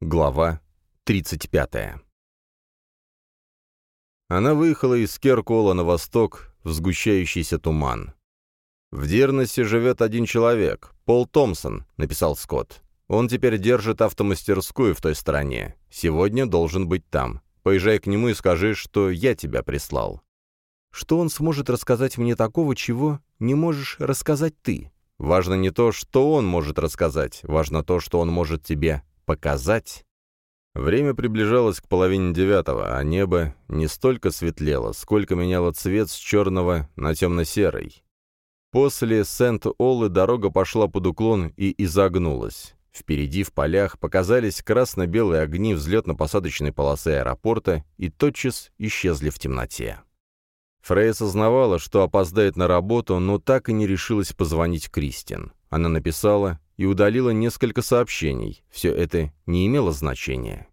Глава 35 Она выехала из Керкола на восток в сгущающийся туман. «В Дирнессе живет один человек, Пол Томпсон», — написал Скотт. «Он теперь держит автомастерскую в той стороне. Сегодня должен быть там. Поезжай к нему и скажи, что я тебя прислал». «Что он сможет рассказать мне такого, чего не можешь рассказать ты?» «Важно не то, что он может рассказать, важно то, что он может тебе показать. Время приближалось к половине девятого, а небо не столько светлело, сколько меняло цвет с черного на темно-серый. После Сент-Оллы дорога пошла под уклон и изогнулась. Впереди в полях показались красно-белые огни взлетно-посадочной полосы аэропорта и тотчас исчезли в темноте. Фрей осознавала, что опоздает на работу, но так и не решилась позвонить Кристин. Она написала и удалила несколько сообщений. Все это не имело значения.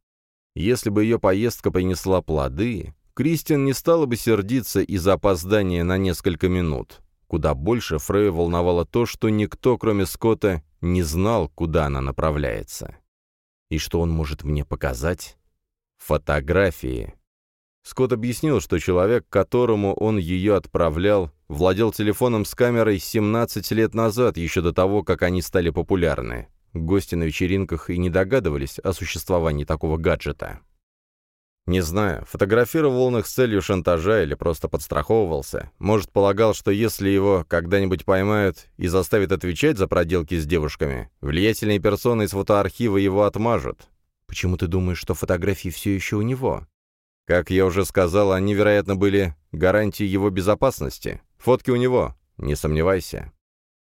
Если бы ее поездка принесла плоды, Кристин не стала бы сердиться из-за опоздания на несколько минут. Куда больше Фрея волновало то, что никто, кроме Скотта, не знал, куда она направляется. И что он может мне показать? Фотографии. Скотт объяснил, что человек, которому он ее отправлял, владел телефоном с камерой 17 лет назад, еще до того, как они стали популярны. Гости на вечеринках и не догадывались о существовании такого гаджета. Не знаю, фотографировал он их с целью шантажа или просто подстраховывался. Может, полагал, что если его когда-нибудь поймают и заставят отвечать за проделки с девушками, влиятельные персоны из фотоархива его отмажут. Почему ты думаешь, что фотографии все еще у него? Как я уже сказал, они, вероятно, были гарантией его безопасности. Фотки у него, не сомневайся.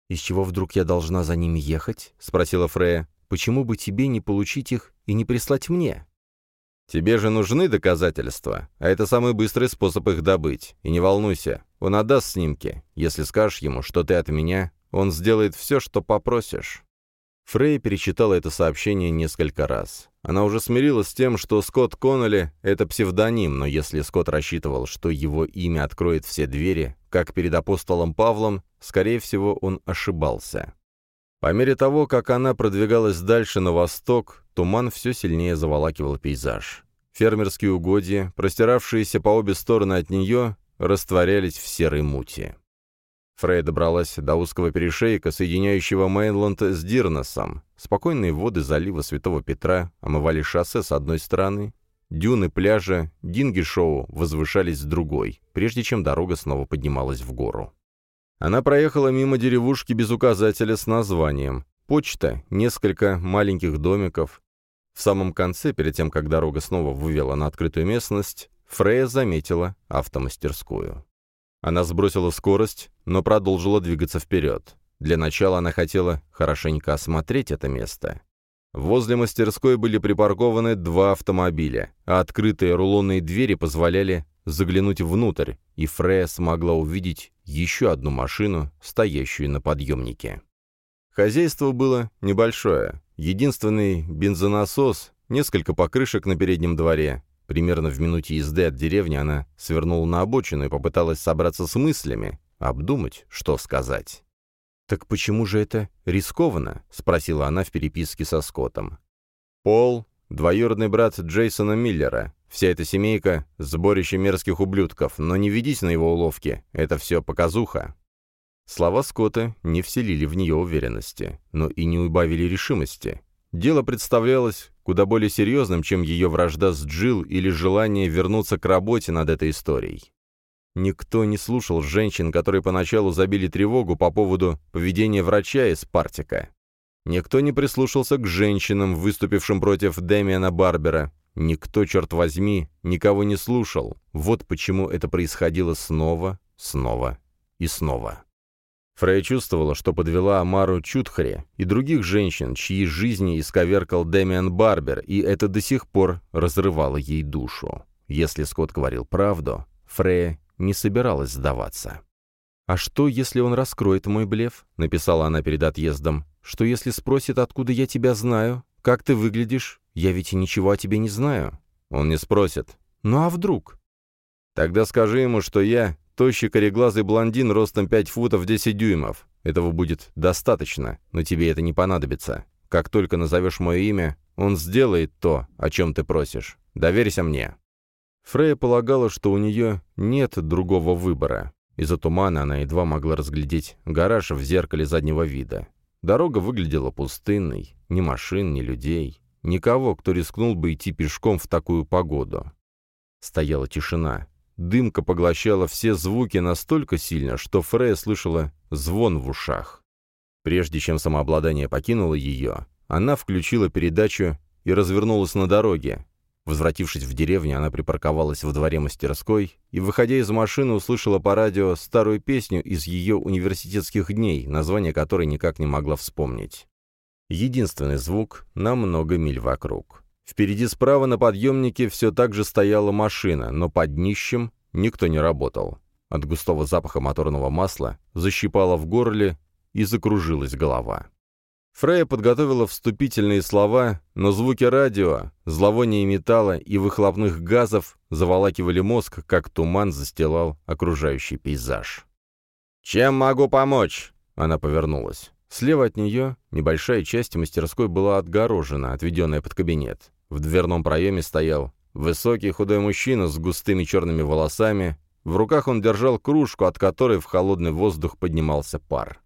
«Из чего вдруг я должна за ними ехать?» — спросила Фрея. «Почему бы тебе не получить их и не прислать мне?» «Тебе же нужны доказательства, а это самый быстрый способ их добыть. И не волнуйся, он отдаст снимки. Если скажешь ему, что ты от меня, он сделает все, что попросишь». Фрей перечитала это сообщение несколько раз. Она уже смирилась с тем, что Скотт Коннелли — это псевдоним, но если Скотт рассчитывал, что его имя откроет все двери, как перед апостолом Павлом, скорее всего, он ошибался. По мере того, как она продвигалась дальше на восток, туман все сильнее заволакивал пейзаж. Фермерские угодья, простиравшиеся по обе стороны от нее, растворялись в серой мути. Фрей добралась до узкого перешейка, соединяющего Мейнланд с Дирносом. Спокойные воды залива Святого Петра омывали шоссе с одной стороны, дюны пляжа Динги-шоу возвышались с другой, прежде чем дорога снова поднималась в гору. Она проехала мимо деревушки без указателя с названием. Почта, несколько маленьких домиков. В самом конце, перед тем, как дорога снова вывела на открытую местность, Фрея заметила автомастерскую. Она сбросила скорость, но продолжила двигаться вперед. Для начала она хотела хорошенько осмотреть это место. Возле мастерской были припаркованы два автомобиля, а открытые рулонные двери позволяли заглянуть внутрь, и Фрея смогла увидеть еще одну машину, стоящую на подъемнике. Хозяйство было небольшое. Единственный бензонасос, несколько покрышек на переднем дворе, Примерно в минуте езды от деревни она свернула на обочину и попыталась собраться с мыслями, обдумать, что сказать. «Так почему же это рискованно?» — спросила она в переписке со Скоттом. «Пол — двоюродный брат Джейсона Миллера. Вся эта семейка — сборище мерзких ублюдков, но не ведись на его уловки, это все показуха». Слова Скотта не вселили в нее уверенности, но и не убавили решимости. Дело представлялось куда более серьезным, чем ее вражда с Джилл или желание вернуться к работе над этой историей. Никто не слушал женщин, которые поначалу забили тревогу по поводу поведения врача из Партика. Никто не прислушался к женщинам, выступившим против Дэмиана Барбера. Никто, черт возьми, никого не слушал. Вот почему это происходило снова, снова и снова. Фрей чувствовала, что подвела Амару Чутхари и других женщин, чьи жизни исковеркал Дэмиан Барбер, и это до сих пор разрывало ей душу. Если Скотт говорил правду, Фрея не собиралась сдаваться. «А что, если он раскроет мой блеф?» — написала она перед отъездом. «Что, если спросит, откуда я тебя знаю? Как ты выглядишь? Я ведь ничего о тебе не знаю». Он не спросит. «Ну а вдруг?» «Тогда скажи ему, что я Тощий кореглазый блондин ростом 5 футов 10 дюймов. Этого будет достаточно, но тебе это не понадобится. Как только назовешь мое имя, он сделает то, о чем ты просишь. Доверься мне». Фрея полагала, что у нее нет другого выбора. Из-за тумана она едва могла разглядеть гараж в зеркале заднего вида. Дорога выглядела пустынной, ни машин, ни людей, никого, кто рискнул бы идти пешком в такую погоду. Стояла тишина. Дымка поглощала все звуки настолько сильно, что Фрея слышала звон в ушах. Прежде чем самообладание покинуло ее, она включила передачу и развернулась на дороге, Возвратившись в деревню, она припарковалась во дворе мастерской и, выходя из машины, услышала по радио старую песню из ее университетских дней, название которой никак не могла вспомнить. Единственный звук на много миль вокруг. Впереди справа на подъемнике все так же стояла машина, но под днищем никто не работал. От густого запаха моторного масла защипало в горле и закружилась голова. Фрея подготовила вступительные слова, но звуки радио, зловоние металла и выхлопных газов заволакивали мозг, как туман застилал окружающий пейзаж. «Чем могу помочь?» Она повернулась. Слева от нее небольшая часть мастерской была отгорожена, отведенная под кабинет. В дверном проеме стоял высокий худой мужчина с густыми черными волосами. В руках он держал кружку, от которой в холодный воздух поднимался пар.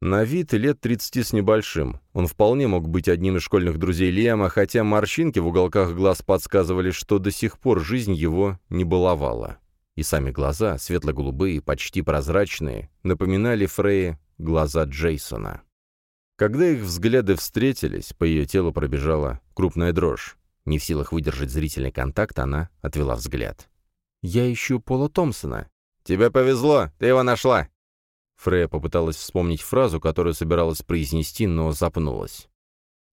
На вид лет 30 с небольшим. Он вполне мог быть одним из школьных друзей Лиама, хотя морщинки в уголках глаз подсказывали, что до сих пор жизнь его не баловала. И сами глаза, светло-голубые, почти прозрачные, напоминали Фрейе глаза Джейсона. Когда их взгляды встретились, по ее телу пробежала крупная дрожь. Не в силах выдержать зрительный контакт, она отвела взгляд. «Я ищу Пола Томпсона». «Тебе повезло, ты его нашла!» Фрея попыталась вспомнить фразу, которую собиралась произнести, но запнулась.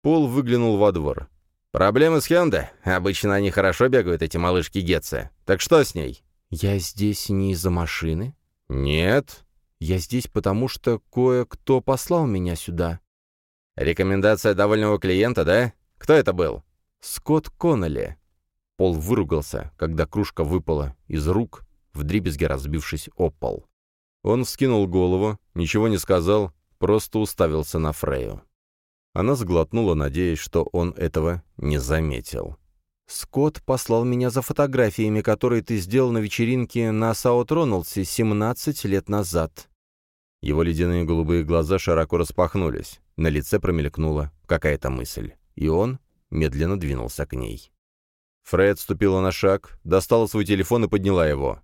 Пол выглянул во двор. «Проблемы с Хёнда? Обычно они хорошо бегают, эти малышки Гетца. Так что с ней?» «Я здесь не из-за машины?» «Нет». «Я здесь, потому что кое-кто послал меня сюда». «Рекомендация довольного клиента, да? Кто это был?» «Скотт Коннелли». Пол выругался, когда кружка выпала из рук, вдребезги разбившись о пол. Он вскинул голову, ничего не сказал, просто уставился на Фрею. Она сглотнула, надеясь, что он этого не заметил. «Скотт послал меня за фотографиями, которые ты сделал на вечеринке на Саут Роналдсе 17 лет назад». Его ледяные голубые глаза широко распахнулись. На лице промелькнула какая-то мысль. И он медленно двинулся к ней. Фред отступила на шаг, достала свой телефон и подняла его.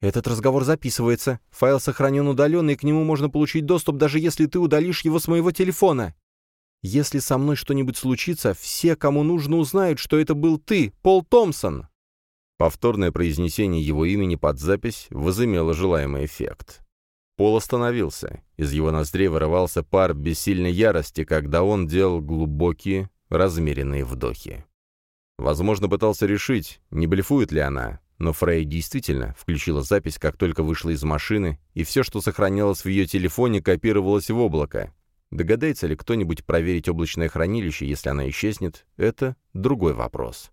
Этот разговор записывается. Файл сохранен удаленно, и к нему можно получить доступ, даже если ты удалишь его с моего телефона. Если со мной что-нибудь случится, все, кому нужно, узнают, что это был ты, Пол Томпсон». Повторное произнесение его имени под запись возымело желаемый эффект. Пол остановился. Из его ноздрей вырывался пар бессильной ярости, когда он делал глубокие, размеренные вдохи. Возможно, пытался решить, не блефует ли она, но Фрей действительно включила запись, как только вышла из машины, и все, что сохранялось в ее телефоне, копировалось в облако. Догадается ли кто-нибудь проверить облачное хранилище, если она исчезнет, это другой вопрос.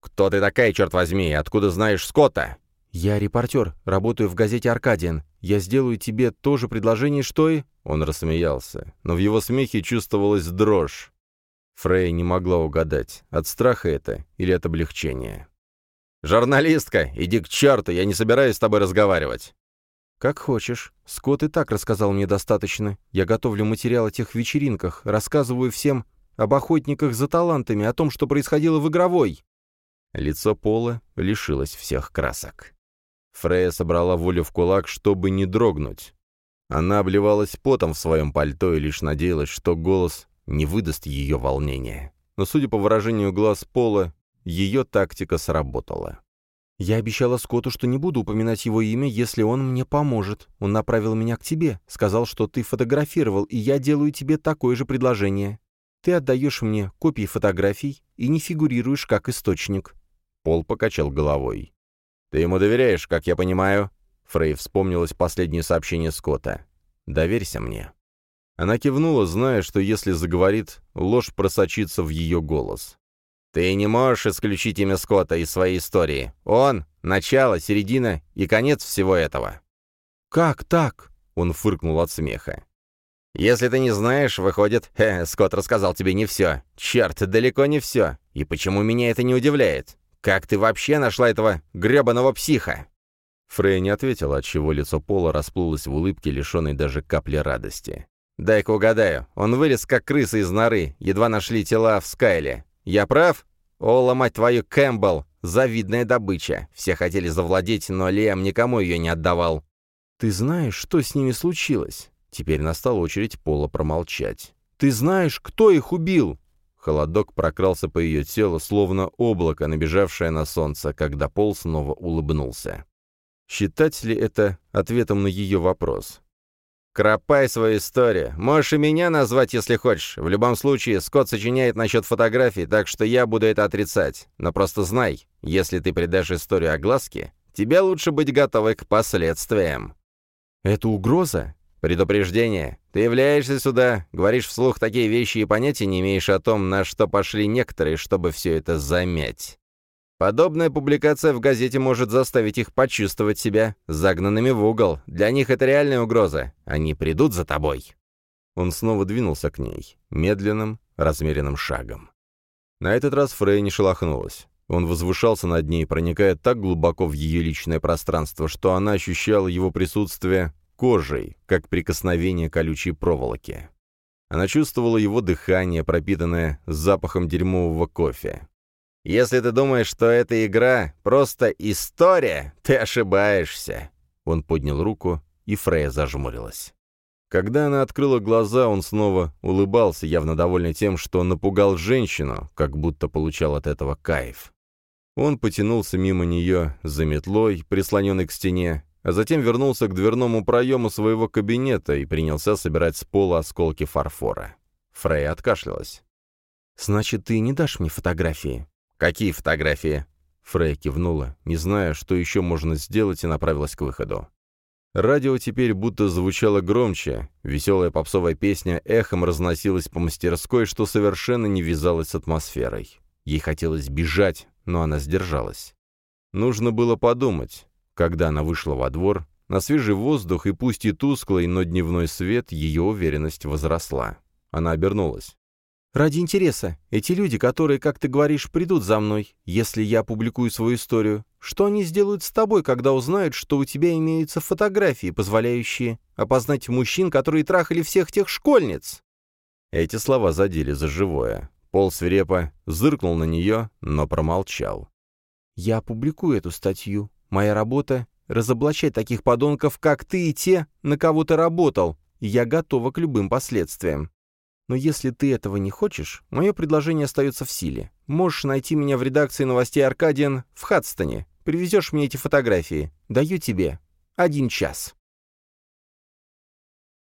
«Кто ты такая, черт возьми, откуда знаешь Скотта?» «Я репортер, работаю в газете «Аркадиан». Я сделаю тебе то же предложение, что и...» Он рассмеялся, но в его смехе чувствовалась дрожь. Фрей не могла угадать, от страха это или от облегчения. «Журналистка, иди к черту, я не собираюсь с тобой разговаривать». «Как хочешь. Скотт и так рассказал мне достаточно. Я готовлю материал о тех вечеринках, рассказываю всем об охотниках за талантами, о том, что происходило в игровой». Лицо Пола лишилось всех красок. Фрея собрала волю в кулак, чтобы не дрогнуть. Она обливалась потом в своем пальто и лишь надеялась, что голос не выдаст ее волнения. Но, судя по выражению глаз Пола, ее тактика сработала. «Я обещала Скотту, что не буду упоминать его имя, если он мне поможет. Он направил меня к тебе, сказал, что ты фотографировал, и я делаю тебе такое же предложение. Ты отдаешь мне копии фотографий и не фигурируешь как источник». Пол покачал головой. «Ты ему доверяешь, как я понимаю?» Фрей вспомнилось последнее сообщение Скотта. «Доверься мне». Она кивнула, зная, что если заговорит, ложь просочится в ее голос. Ты не можешь исключить имя Скотта из своей истории. Он — начало, середина и конец всего этого». «Как так?» — он фыркнул от смеха. Если ты не знаешь, выходит, хе, Скотт рассказал тебе не все. Черт, далеко не все. И почему меня это не удивляет? Как ты вообще нашла этого гребаного психа?» Фрей не ответила, отчего лицо Пола расплылось в улыбке, лишенной даже капли радости. «Дай-ка угадаю. Он вылез, как крыса из норы. Едва нашли тела в Скайле. Я прав? О, мать твою, Кэмпбелл! Завидная добыча. Все хотели завладеть, но Лиам никому ее не отдавал». «Ты знаешь, что с ними случилось?» Теперь настала очередь Пола промолчать. «Ты знаешь, кто их убил?» Холодок прокрался по ее телу, словно облако, набежавшее на солнце, когда Пол снова улыбнулся. Считать ли это ответом на ее вопрос? «Кропай свою историю. Можешь и меня назвать, если хочешь. В любом случае, Скотт сочиняет насчет фотографий, так что я буду это отрицать. Но просто знай, если ты придашь историю огласке, тебе лучше быть готовой к последствиям». «Это угроза?» «Предупреждение. Ты являешься сюда, говоришь вслух такие вещи и понятия не имеешь о том, на что пошли некоторые, чтобы все это замять. Подобная публикация в газете может заставить их почувствовать себя загнанными в угол. Для них это реальная угроза. Они придут за тобой». Он снова двинулся к ней, медленным, размеренным шагом. На этот раз Фрей не шелохнулась. Он возвышался над ней, проникая так глубоко в ее личное пространство, что она ощущала его присутствие кожей, как прикосновение колючей проволоки. Она чувствовала его дыхание, пропитанное запахом дерьмового кофе. Если ты думаешь, что эта игра — просто история, ты ошибаешься». Он поднял руку, и Фрея зажмурилась. Когда она открыла глаза, он снова улыбался, явно довольный тем, что напугал женщину, как будто получал от этого кайф. Он потянулся мимо нее за метлой, прислоненной к стене, а затем вернулся к дверному проему своего кабинета и принялся собирать с пола осколки фарфора. Фрея откашлялась. «Значит, ты не дашь мне фотографии?» «Какие фотографии?» Фрей кивнула, не зная, что еще можно сделать, и направилась к выходу. Радио теперь будто звучало громче, веселая попсовая песня эхом разносилась по мастерской, что совершенно не вязалось с атмосферой. Ей хотелось бежать, но она сдержалась. Нужно было подумать. Когда она вышла во двор, на свежий воздух и пусть и тусклый, но дневной свет, ее уверенность возросла. Она обернулась. Ради интереса, эти люди, которые, как ты говоришь, придут за мной, если я публикую свою историю, что они сделают с тобой, когда узнают, что у тебя имеются фотографии, позволяющие опознать мужчин, которые трахали всех тех школьниц?» Эти слова задели за живое. Пол свирепо зыркнул на нее, но промолчал. «Я публикую эту статью. Моя работа — разоблачать таких подонков, как ты и те, на кого ты работал. Я готова к любым последствиям. Но если ты этого не хочешь, мое предложение остается в силе. Можешь найти меня в редакции новостей «Аркадиан» в Хадстоне. Привезешь мне эти фотографии. Даю тебе один час».